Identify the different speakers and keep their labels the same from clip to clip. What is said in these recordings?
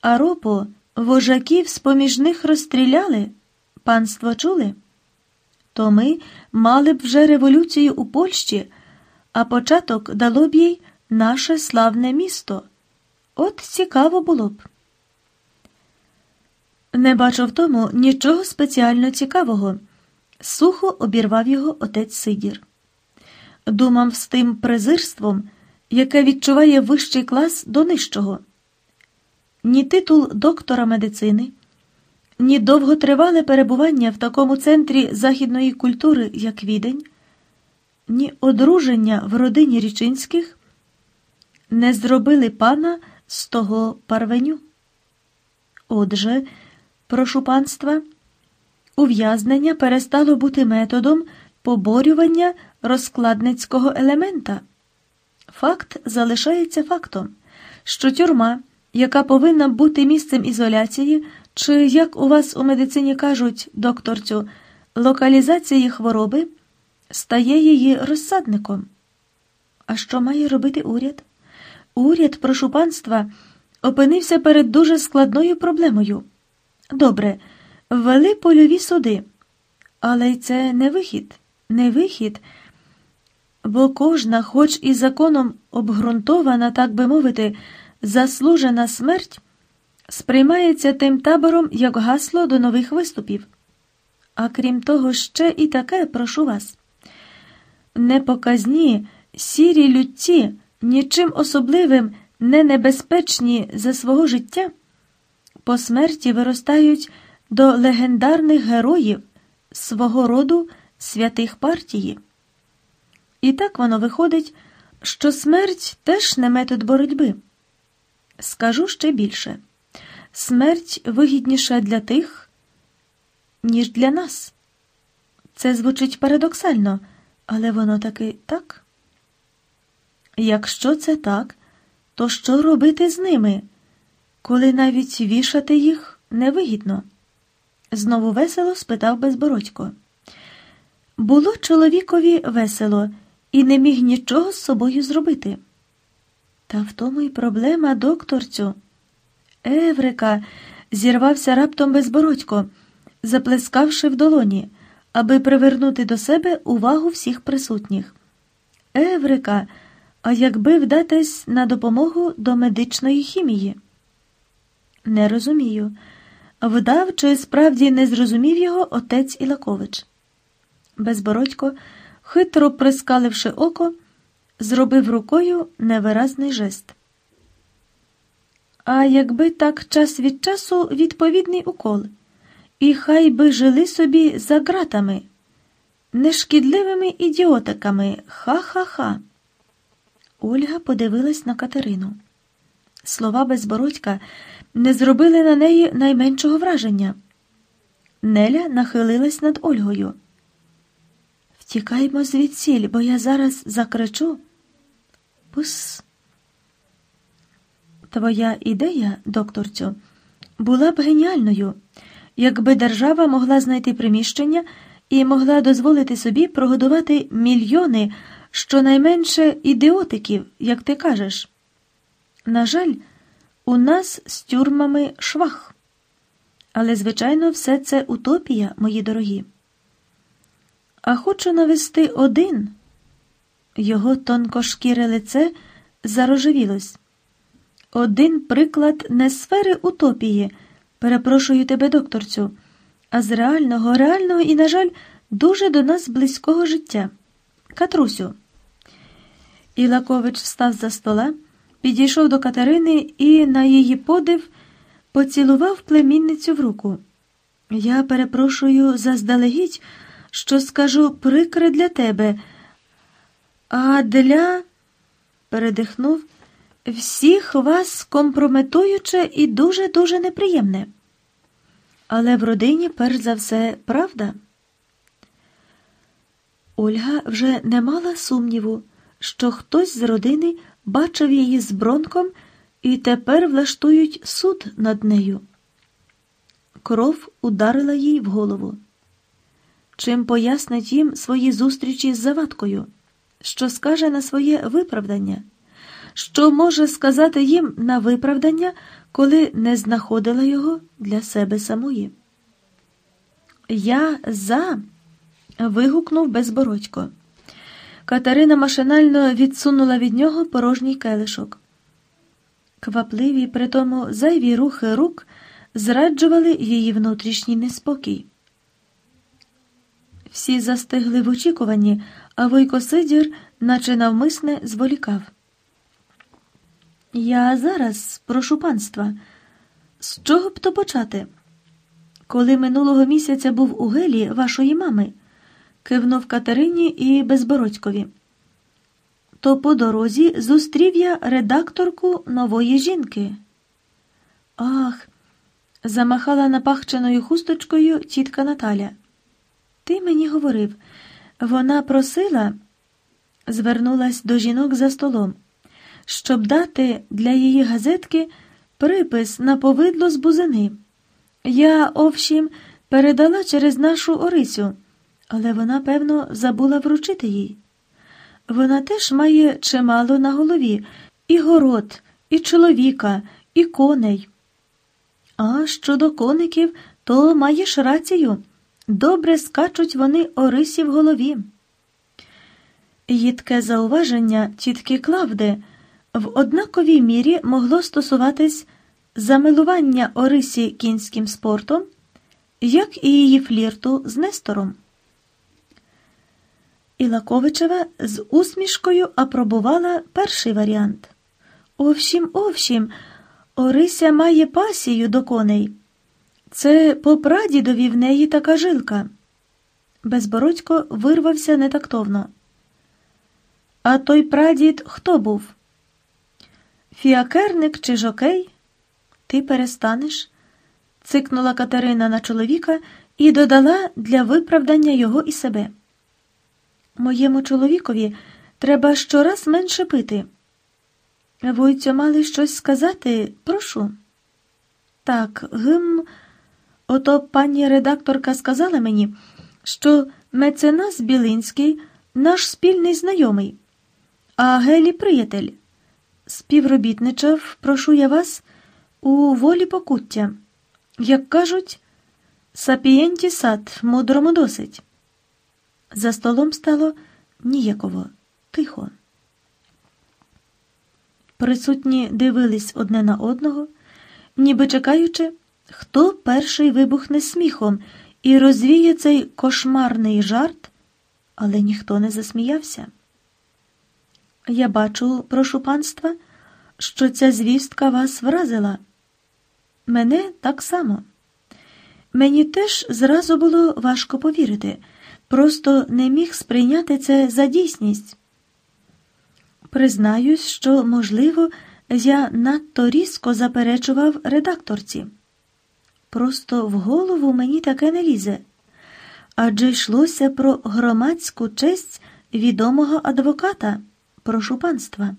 Speaker 1: А ропо вожаків з поміж них розстріляли. Панство чули? То ми мали б вже революцію у Польщі, а початок дало б їй наше славне місто. От цікаво було б. Не бачу в тому нічого спеціально цікавого, сухо обірвав його отець Сидір. Думав з тим презирством, яке відчуває вищий клас до нижчого. Ні титул доктора медицини, ні довготривале перебування в такому центрі західної культури, як відень, ні одруження в родині річинських не зробили пана з того парвеню. Отже, прошу панства, ув'язнення перестало бути методом поборювання розкладницького елемента. Факт залишається фактом, що тюрма, яка повинна бути місцем ізоляції, чи, як у вас у медицині кажуть, докторцю, локалізації хвороби, стає її розсадником. А що має робити уряд? Уряд, прошу панства, опинився перед дуже складною проблемою. Добре, ввели польові суди, але й це не вихід, не вихід, бо кожна, хоч і законом обґрунтована, так би мовити, заслужена смерть, сприймається тим табором як гасло до нових виступів. А крім того, ще і таке, прошу вас. Непоказні, сірі людці, нічим особливим не небезпечні за свого життя, по смерті виростають до легендарних героїв свого роду святих партії. І так воно виходить, що смерть теж не метод боротьби. Скажу ще більше смерть вигідніша для тих, ніж для нас. Це звучить парадоксально, але воно таки так. Якщо це так, то що робити з ними, коли навіть вішати їх невигідно? Знову весело спитав Безбородько. Було чоловікові весело і не міг нічого з собою зробити. Та в тому й проблема, докторцю. Еврика, зірвався раптом безбородько, заплескавши в долоні, аби привернути до себе увагу всіх присутніх. Еврика, а якби вдатись на допомогу до медичної хімії? Не розумію. Вдав, чи справді не зрозумів його отець Ілакович. Безбородько, хитро прискаливши око, зробив рукою невиразний жест. А якби так час від часу відповідний укол, і хай би жили собі за ґратами, нешкідливими ідіотиками, ха-ха-ха. Ольга подивилась на Катерину. Слова безбородька не зробили на неї найменшого враження. Неля нахилилась над Ольгою. Втікаймо звідсіль, бо я зараз закричу. Пус. Твоя ідея, докторцю, була б геніальною, якби держава могла знайти приміщення і могла дозволити собі прогодувати мільйони щонайменше ідіотиків, як ти кажеш. На жаль, у нас з тюрмами швах. Але, звичайно, все це утопія, мої дорогі. А хочу навести один. Його тонкошкіре лице зарожевілось. Один приклад не сфери утопії, перепрошую тебе, докторцю, а з реального, реального і, на жаль, дуже до нас близького життя. Катрусю. Ілакович встав за стола, підійшов до Катерини і, на її подив, поцілував племінницю в руку. Я перепрошую заздалегідь, що скажу прикре для тебе, а для. передихнув всіх вас компрометуюче і дуже-дуже неприємне. Але в родині, перш за все, правда. Ольга вже не мала сумніву, що хтось з родини бачив її з бронком і тепер влаштують суд над нею. Кров ударила їй в голову. Чим пояснить їм свої зустрічі з завадкою, що скаже на своє виправдання що може сказати їм на виправдання, коли не знаходила його для себе самої. Я за. вигукнув безбородько. Катерина машинально відсунула від нього порожній келишок. Квапливі, при тому зайві рухи рук зраджували її внутрішній неспокій. Всі застигли в очікуванні, а Войко Сидір, наче навмисне, зволікав. Я зараз прошу панства, з чого б то почати? Коли минулого місяця був у гелі вашої мами, кивнув Катерині і Безбородькові, то по дорозі зустрів я редакторку нової жінки. Ах, замахала напахченою хусточкою тітка Наталя. Ти мені говорив, вона просила, звернулась до жінок за столом, щоб дати для її газетки припис на повидло з бузини. Я, овшім, передала через нашу Орисю, але вона, певно, забула вручити їй. Вона теж має чимало на голові і город, і чоловіка, і коней. А щодо коників, то маєш рацію. Добре скачуть вони Орисі в голові. Їдке зауваження тітки Клавди в однаковій мірі могло стосуватись замилування Орисі кінським спортом, як і її флірту з Нестором. Ілаковичева з усмішкою апробувала перший варіант. Овшім, овшім, Орися має пасію до коней. Це по прадідові в неї така жилка. Безбородько вирвався нетактовно. А той прадід хто був? Фіакерник чи жокей? Ти перестанеш? цикнула Катерина на чоловіка і додала для виправдання його і себе. Моєму чоловікові треба щораз менше пити. Войцю мали щось сказати, прошу. Так, гм, ото пані редакторка сказала мені, що меценас Білинський наш спільний знайомий, а Гелі приятель. Співробітничав, прошу я вас, у волі покуття. Як кажуть, сапієнті сад, мудрому досить. За столом стало ніяково, тихо. Присутні дивились одне на одного, ніби чекаючи, хто перший вибухне сміхом і розвіє цей кошмарний жарт, але ніхто не засміявся. Я бачу, прошу панства, що ця звістка вас вразила. Мене так само. Мені теж зразу було важко повірити, просто не міг сприйняти це за дійсність. Признаюсь, що, можливо, я надто різко заперечував редакторці. Просто в голову мені таке не лізе. Адже йшлося про громадську честь відомого адвоката, прошу панства.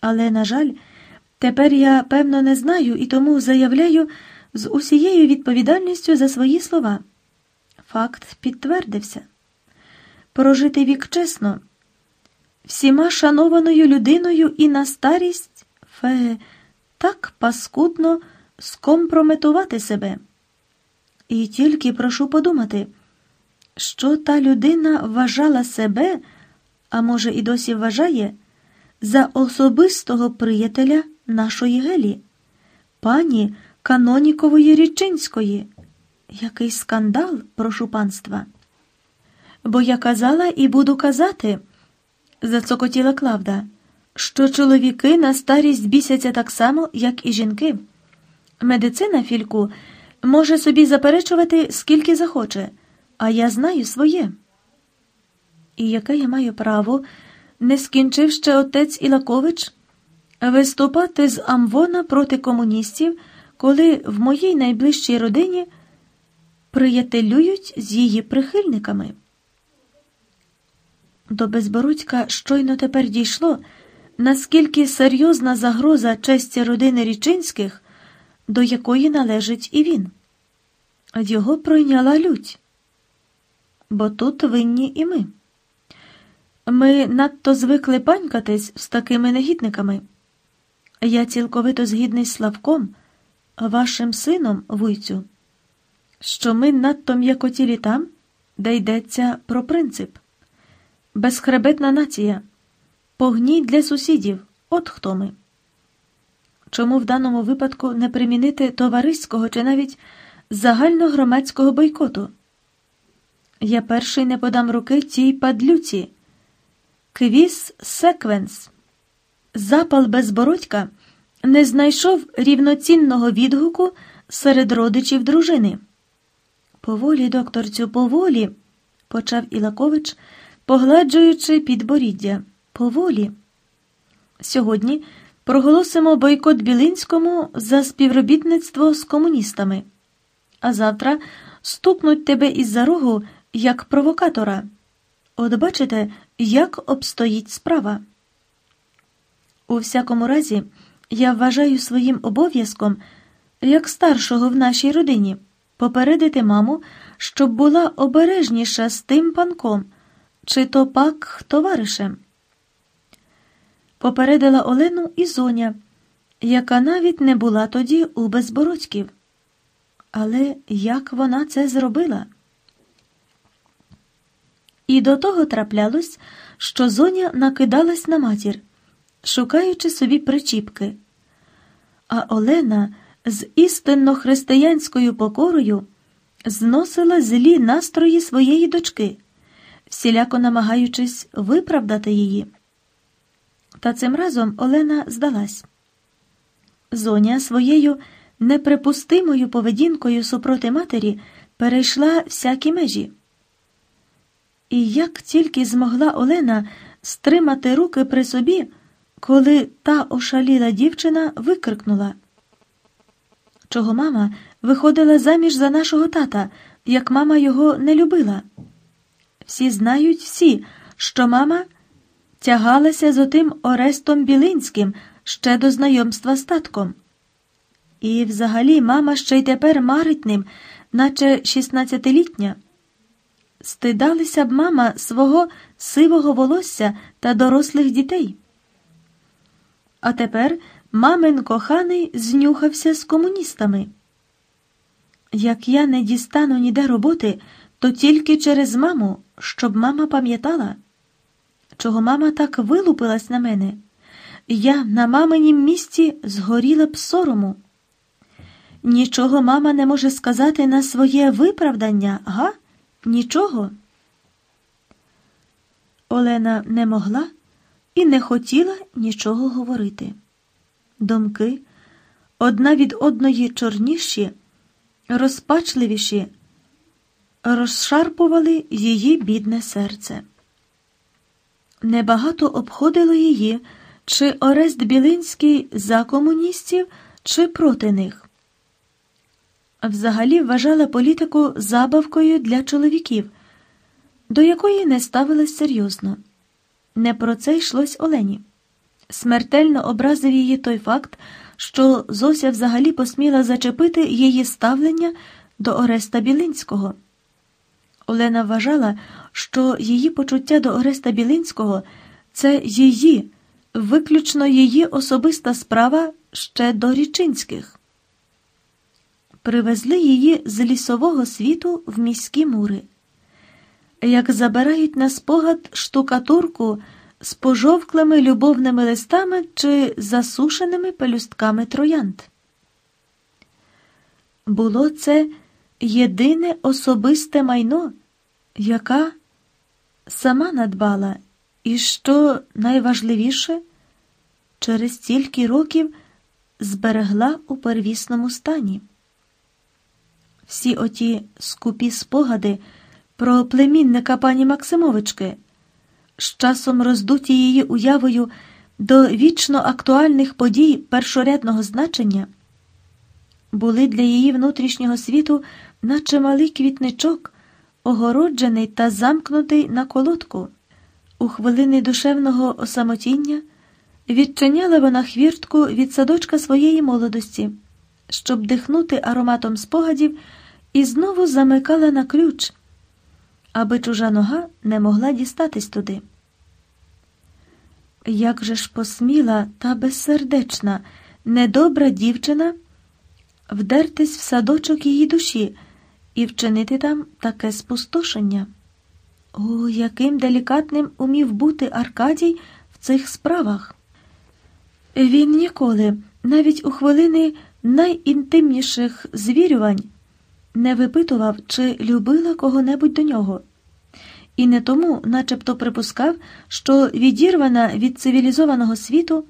Speaker 1: Але, на жаль, тепер я певно не знаю і тому заявляю з усією відповідальністю за свої слова. Факт підтвердився. Прожити вік чесно всіма шанованою людиною і на старість фе, так паскудно скомпрометувати себе. І тільки прошу подумати, що та людина вважала себе, а може, і досі вважає, за особистого приятеля нашої Гелі, пані Канонікової Річинської. Який скандал, прошу панства. Бо я казала і буду казати зацокотіла Клавда, що чоловіки на старість бісяться так само, як і жінки. Медицина, Фільку, може собі заперечувати скільки захоче, а я знаю своє. І яке я маю право, не скінчив ще отець Ілакович, виступати з Амвона проти комуністів, коли в моїй найближчій родині приятелюють з її прихильниками. До Безбородька щойно тепер дійшло, наскільки серйозна загроза честі родини Річинських, до якої належить і він. Його пройняла лють, бо тут винні і ми. Ми надто звикли панькатись з такими негідниками. Я цілковито згідний з Славком, вашим сином, вуйцю, що ми надто м'якотілі там, де йдеться про принцип. Безхребетна нація, погній для сусідів, от хто ми. Чому в даному випадку не примінити товариського чи навіть загальногромадського бойкоту? Я перший не подам руки цій падлюці. Квіз секвенс. Запал безбородька не знайшов рівноцінного відгуку серед родичів дружини. Поволі, докторцю, поволі, почав Ілакович, погладжуючи підборіддя. Поволі. Сьогодні проголосимо бойкот Білинському за співробітництво з комуністами, а завтра стукнуть тебе із за рогу як провокатора. От бачите, як обстоїть справа. У всякому разі, я вважаю своїм обов'язком, як старшого в нашій родині, попередити маму, щоб була обережніша з тим панком, чи то пак товаришем. Попередила Олену і зоня, яка навіть не була тоді у безбородьків. Але як вона це зробила? І до того траплялось, що зоня накидалась на матір, шукаючи собі причіпки. А Олена з істинно християнською покорою зносила злі настрої своєї дочки, всіляко намагаючись виправдати її. Та цим разом Олена здалась. Зоня своєю неприпустимою поведінкою супроти матері перейшла всякі межі. І як тільки змогла Олена стримати руки при собі, коли та ошаліла дівчина викрикнула, чого мама виходила заміж за нашого тата, як мама його не любила. Всі знають всі, що мама тягалася з отим Орестом Білинським ще до знайомства з татком. І взагалі мама ще й тепер марить ним, наче шістнадцятилітня. Стидалися б мама свого сивого волосся та дорослих дітей. А тепер мамин коханий знюхався з комуністами. Як я не дістану ніде роботи, то тільки через маму, щоб мама пам'ятала, чого мама так вилупилась на мене. Я на маминім місці згоріла б сорому. Нічого мама не може сказати на своє виправдання, га? Нічого. Олена не могла і не хотіла нічого говорити. Думки одна від одної чорніші, розпачливіші, розшарпували її бідне серце. Небагато обходило її, чи Орест Білинський за комуністів, чи проти них. Взагалі вважала політику забавкою для чоловіків, до якої не ставилась серйозно. Не про це йшлось Олені. Смертельно образив її той факт, що Зося взагалі посміла зачепити її ставлення до Ореста Білинського. Олена вважала, що її почуття до Ореста Білинського це її, виключно її особиста справа ще до Річинських. Привезли її з лісового світу в міські мури. Як забирають на спогад штукатурку з пожовклими любовними листами чи засушеними пелюстками троянд. Було це єдине особисте майно, яка? Сама надбала, і що найважливіше, через стільки років зберегла у первісному стані. Всі оті скупі спогади про племінника пані Максимовички, з часом роздуті її уявою до вічно актуальних подій першорядного значення, були для її внутрішнього світу, наче малий квітничок, огороджений та замкнутий на колодку. У хвилини душевного осамотіння відчиняла вона хвіртку від садочка своєї молодості, щоб дихнути ароматом спогадів, і знову замикала на ключ, аби чужа нога не могла дістатись туди. Як же ж посміла та безсердечна, недобра дівчина вдертись в садочок її душі і вчинити там таке спустошення? О, яким делікатним умів бути Аркадій в цих справах! Він ніколи, навіть у хвилини найінтимніших звірювань, не випитував, чи любила кого-небудь до нього, і не тому, начебто припускав, що відірвана від цивілізованого світу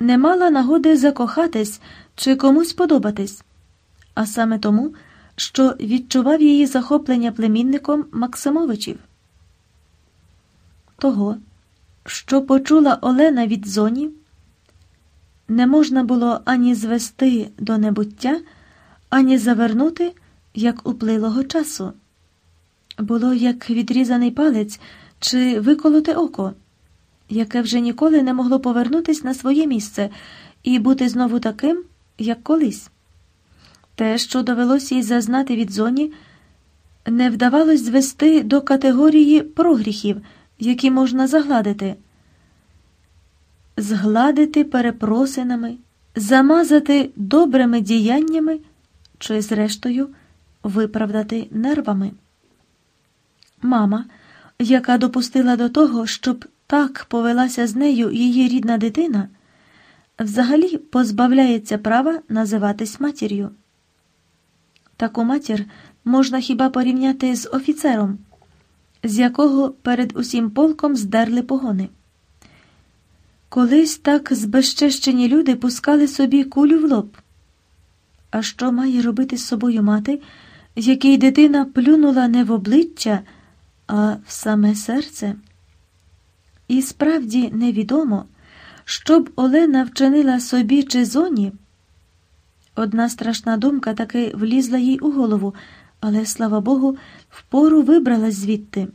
Speaker 1: не мала нагоди закохатись чи комусь подобатись, а саме тому, що відчував її захоплення племінником Максимовичів. Того, що почула Олена від зоні, не можна було ані звести до небуття, ані завернути, як уплилого часу. Було як відрізаний палець чи виколоте око, яке вже ніколи не могло повернутись на своє місце і бути знову таким, як колись. Те, що довелося їй зазнати від зоні, не вдавалось звести до категорії прогріхів, які можна загладити згладити перепросинами, замазати добрими діяннями чи, зрештою, виправдати нервами. Мама, яка допустила до того, щоб так повелася з нею її рідна дитина, взагалі позбавляється права називатись матір'ю. Таку матір можна хіба порівняти з офіцером, з якого перед усім полком здерли погони. Колись так збезчещені люди пускали собі кулю в лоб. А що має робити з собою мати, якій дитина плюнула не в обличчя, а в саме серце? І справді невідомо, щоб Олена вчинила собі чи зоні. Одна страшна думка таки влізла їй у голову, але, слава Богу, впору вибралась звідти.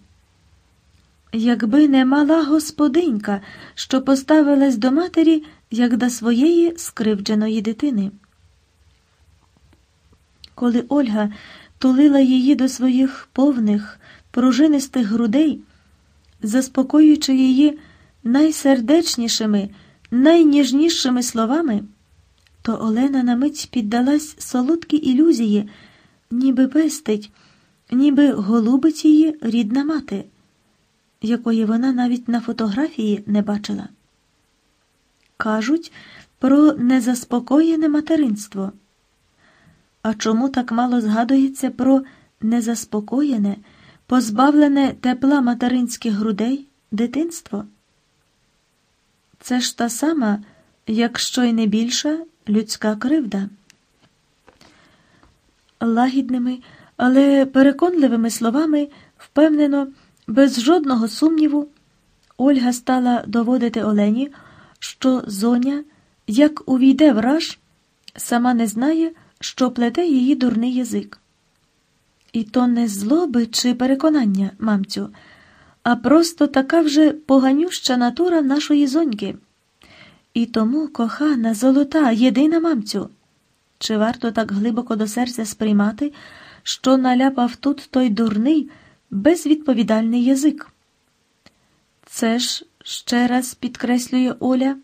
Speaker 1: Якби не мала господинька, що поставилась до матері, як до своєї скривдженої дитини. Коли Ольга тулила її до своїх повних, пружинистих грудей, заспокоюючи її найсердечнішими, найніжнішими словами, то Олена на мить піддалась солодкій ілюзії, ніби пестить, ніби голубить її рідна мати якої вона навіть на фотографії не бачила. Кажуть про незаспокоєне материнство. А чому так мало згадується про незаспокоєне, позбавлене тепла материнських грудей дитинство? Це ж та сама, якщо й не більша людська кривда. Лагідними, але переконливими словами впевнено. Без жодного сумніву, Ольга стала доводити Олені, що зоня, як увійде враж, сама не знає, що плете її дурний язик. І то не злоби чи переконання, мамцю, а просто така вже поганюща натура нашої зоньки. І тому, кохана, золота, єдина мамцю. Чи варто так глибоко до серця сприймати, що наляпав тут той дурний? безвідповідальний язик. Це ж, ще раз підкреслює Оля,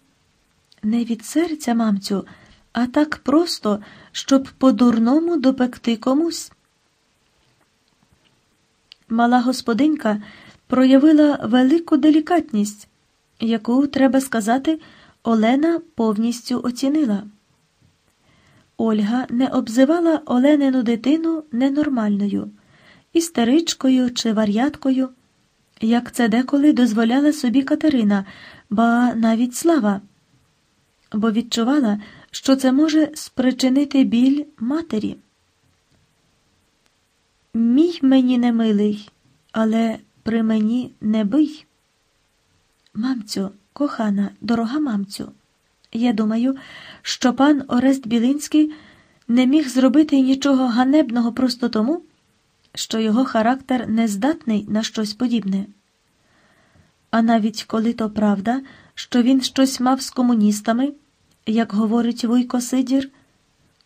Speaker 1: не від серця, мамцю, а так просто, щоб по-дурному допекти комусь. Мала господинька проявила велику делікатність, яку, треба сказати, Олена повністю оцінила. Ольга не обзивала Оленину дитину ненормальною істеричкою чи вар'яткою, як це деколи дозволяла собі Катерина, ба навіть слава, бо відчувала, що це може спричинити біль матері. Мій мені не милий, але при мені не бий. Мамцю, кохана, дорога мамцю, я думаю, що пан Орест Білинський не міг зробити нічого ганебного просто тому що його характер не здатний на щось подібне. А навіть коли то правда, що він щось мав з комуністами, як говорить Вуйко Сидір,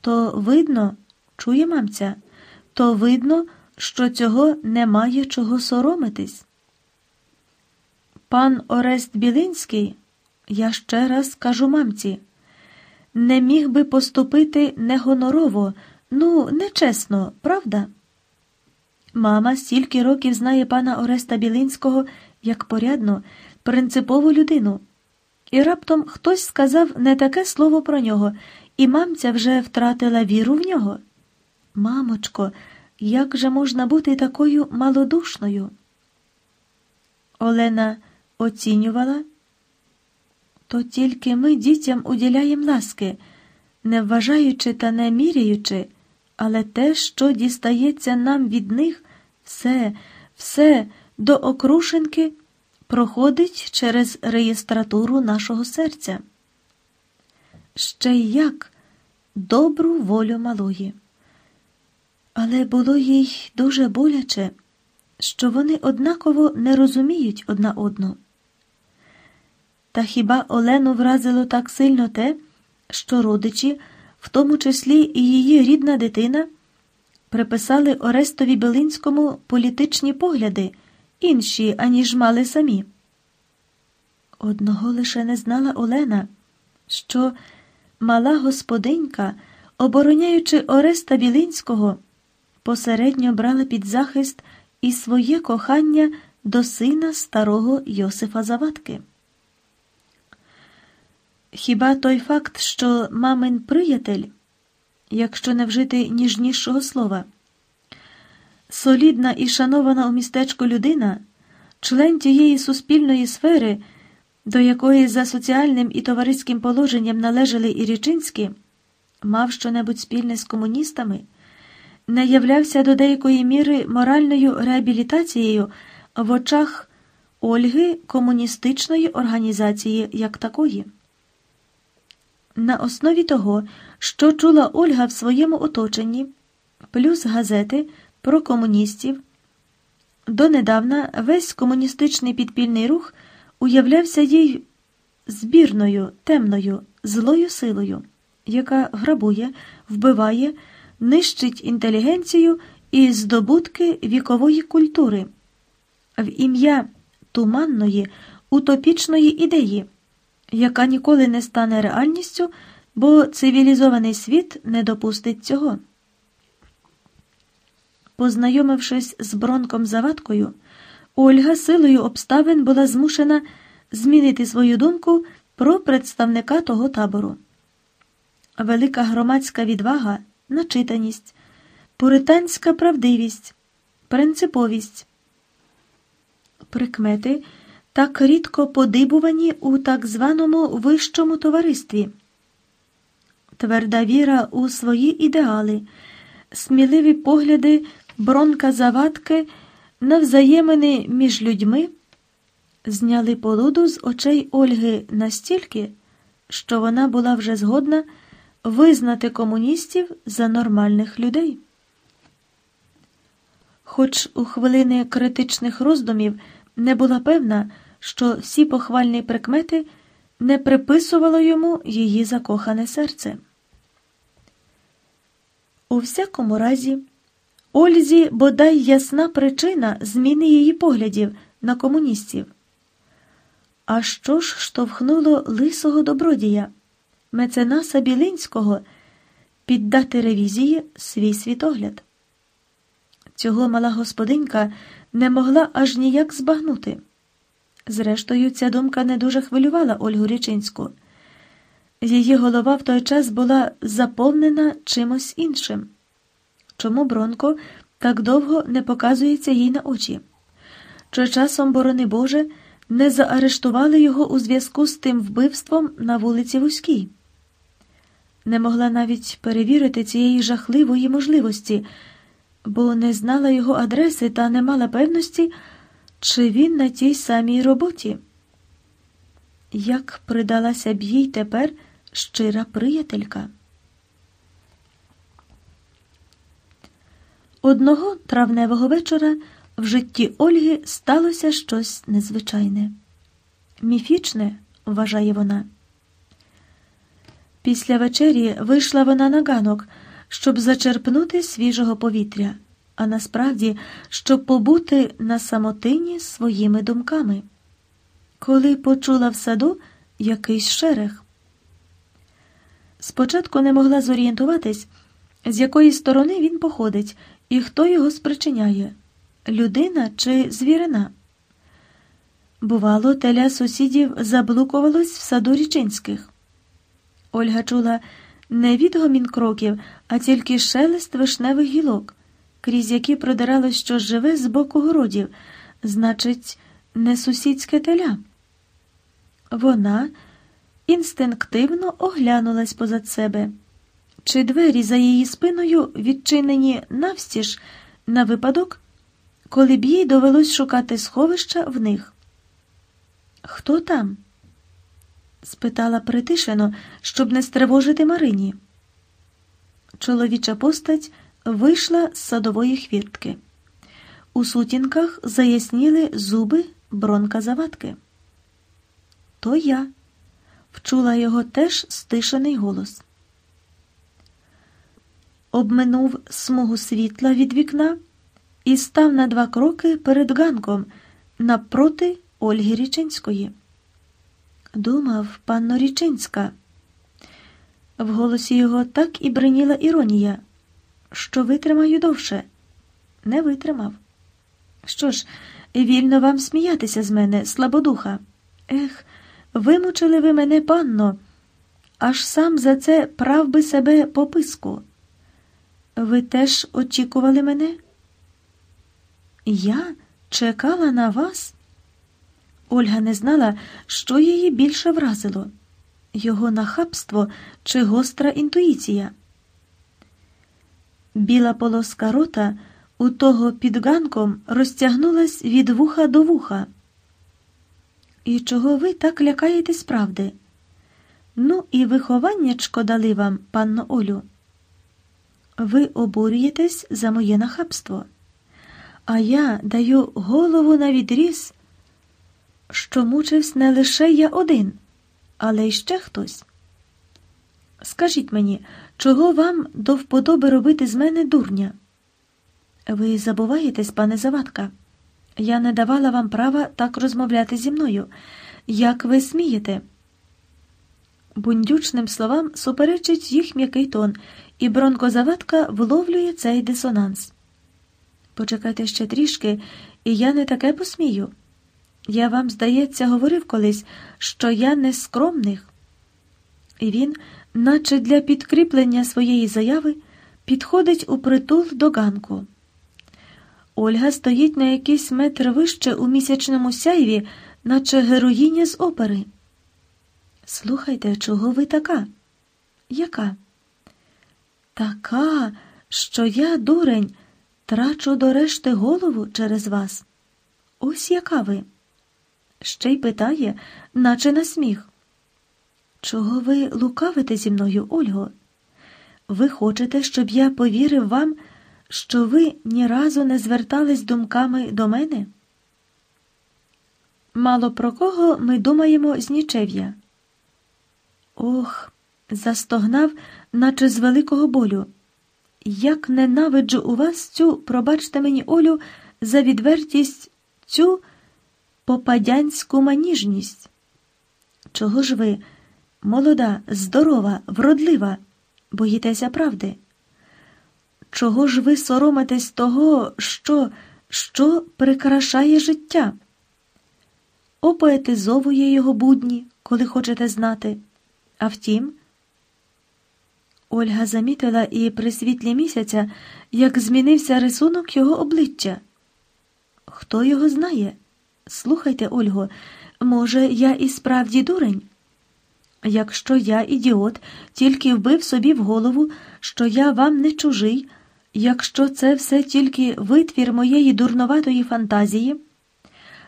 Speaker 1: то видно, чує мамця, то видно, що цього немає чого соромитись. Пан Орест Білинський, Я ще раз кажу мамці, не міг би поступити негонорово, ну, нечесно, правда? Мама стільки років знає пана Ореста Білинського як порядну, принципову людину. І раптом хтось сказав не таке слово про нього, і мамця вже втратила віру в нього. Мамочко, як же можна бути такою малодушною? Олена оцінювала, то тільки ми дітям уділяємо ласки, не вважаючи та не міряючи, але те, що дістається нам від них, все, все до окрушенки проходить через реєстратуру нашого серця. Ще як добру волю малої. Але було їй дуже боляче, що вони однаково не розуміють одна одну. Та хіба Олену вразило так сильно те, що родичі, в тому числі і її рідна дитина, приписали Орестові Белинському політичні погляди, інші, аніж мали самі. Одного лише не знала Олена, що мала господинька, обороняючи Ореста Білинського, посередньо брала під захист і своє кохання до сина старого Йосифа Завадки. Хіба той факт, що мамин приятель, якщо не вжити ніжнішого слова, солідна і шанована у містечку людина, член тієї суспільної сфери, до якої за соціальним і товариським положенням належали і Річинські, мав щонебудь спільне з комуністами, не являвся до деякої міри моральною реабілітацією в очах Ольги комуністичної організації як такої. На основі того, що чула Ольга в своєму оточенні, плюс газети про комуністів, донедавна весь комуністичний підпільний рух уявлявся їй збірною, темною, злою силою, яка грабує, вбиває, нищить інтелігенцію і здобутки вікової культури. В ім'я туманної, утопічної ідеї яка ніколи не стане реальністю, бо цивілізований світ не допустить цього. Познайомившись з Бронком Завадкою, Ольга силою обставин була змушена змінити свою думку про представника того табору. Велика громадська відвага, начитаність, пуританська правдивість, принциповість, прикмети так рідко подибувані у так званому вищому товаристві. Тверда віра у свої ідеали, сміливі погляди бронка завадки на взаємини між людьми зняли полуду з очей Ольги настільки, що вона була вже згодна визнати комуністів за нормальних людей. Хоч у хвилини критичних роздумів не була певна, що всі похвальні прикмети не приписувало йому її закохане серце. У всякому разі, Ользі бодай ясна причина зміни її поглядів на комуністів. А що ж штовхнуло лисого добродія, меценаса Білинського, піддати ревізії свій світогляд? Цього мала господинька не могла аж ніяк збагнути. Зрештою, ця думка не дуже хвилювала Ольгу Річинську. Її голова в той час була заповнена чимось іншим. Чому Бронко так довго не показується їй на очі? Чи часом, борони Боже, не заарештували його у зв'язку з тим вбивством на вулиці Вузькій? Не могла навіть перевірити цієї жахливої можливості, бо не знала його адреси та не мала певності. Чи він на тій самій роботі? Як придалася б їй тепер щира приятелька? Одного травневого вечора в житті Ольги сталося щось незвичайне. Міфічне, вважає вона. Після вечері вийшла вона на ганок, щоб зачерпнути свіжого повітря а насправді, щоб побути на самотині своїми думками. Коли почула в саду якийсь шерех. Спочатку не могла зорієнтуватись, з якої сторони він походить і хто його спричиняє людина чи звірина. Бувало, теля сусідів заблукувалось в саду річинських. Ольга чула не відгомін кроків, а тільки шелест вишневих гілок, крізь які продиралось щось живе з боку городів, значить, не сусідське теля. Вона інстинктивно оглянулась позад себе, чи двері за її спиною відчинені навстіж на випадок, коли б їй довелось шукати сховища в них. Хто там? Спитала притишено, щоб не стривожити Марині. Чоловіча постать вийшла з садової хвіртки. У сутінках заясніли зуби бронка завадки. То я вчула його теж стишений голос. Обминув смугу світла від вікна і став на два кроки перед ганком напроти Ольги Річинської. Думав, панно Річинська. В голосі його так і бриніла іронія, що витримаю довше. Не витримав. Що ж, вільно вам сміятися з мене, слабодуха. Ех, вимучили ви мене, панно, аж сам за це прав би себе по писку. Ви теж очікували мене? Я чекала на вас. Ольга не знала, що її більше вразило його нахабство чи гостра інтуїція. Біла полоска рота у того під ганком розтягнулась від вуха до вуха. І чого ви так лякаєтесь правди? Ну, і вихованнячко дали вам, панно Олю. Ви обурюєтесь за моє нахабство, а я даю голову на відріз що мучився не лише я один, але й ще хтось. Скажіть мені, чого вам до вподоби робити з мене дурня? Ви забуваєтесь, пане Завадка. Я не давала вам права так розмовляти зі мною. Як ви смієте? Бундючним словам суперечить їх м'який тон, і Бронко Завадка вловлює цей дисонанс. Почекайте ще трішки, і я не таке посмію. Я вам, здається, говорив колись, що я не скромних. І він, наче для підкріплення своєї заяви, підходить у притул до ганку. Ольга стоїть на якийсь метр вище у місячному сяйві, наче героїня з опери. Слухайте, чого ви така? Яка? Така, що я, дурень, трачу до решти голову через вас. Ось яка ви ще й питає, наче на сміх. Чого ви лукавите зі мною, Ольго? Ви хочете, щоб я повірив вам, що ви ні разу не звертались думками до мене? Мало про кого ми думаємо з нічев'я. Ох, застогнав, наче з великого болю. Як ненавиджу у вас цю, пробачте мені, Олю, за відвертість цю попадянську маніжність. Чого ж ви, молода, здорова, вродлива, боїтеся правди? Чого ж ви соромитесь того, що, що прикрашає життя? Опоетизовує його будні, коли хочете знати. А втім, Ольга замітила і при світлі місяця, як змінився рисунок його обличчя. Хто його знає? Слухайте, Ольго, може, я і справді дурень? Якщо я, ідіот, тільки вбив собі в голову, що я вам не чужий, якщо це все тільки витвір моєї дурноватої фантазії,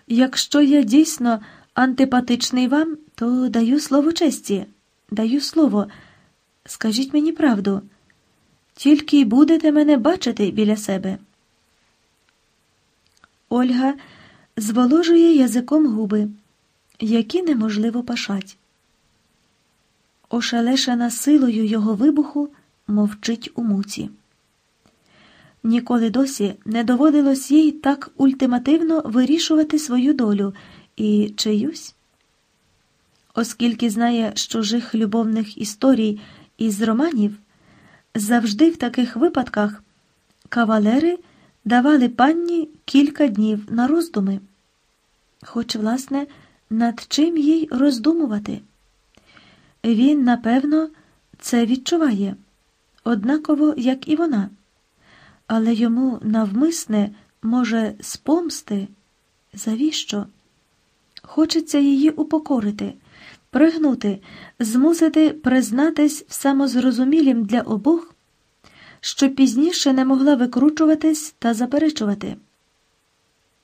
Speaker 1: якщо я дійсно антипатичний вам, то даю слово честі, даю слово, скажіть мені правду, тільки будете мене бачити біля себе. Ольга зволожує язиком губи, які неможливо пашать. Ошелешена силою його вибуху мовчить у муці. Ніколи досі не доводилось їй так ультимативно вирішувати свою долю і чиюсь. оскільки знає з чужих любовних історій і з романів, завжди в таких випадках кавалери давали панні кілька днів на роздуми. Хоч, власне, над чим їй роздумувати? Він, напевно, це відчуває, однаково, як і вона, але йому навмисне може спомсти. Завіщо? Хочеться її упокорити, пригнути, змусити признатись в самозрозумілім для обох, що пізніше не могла викручуватись та заперечувати.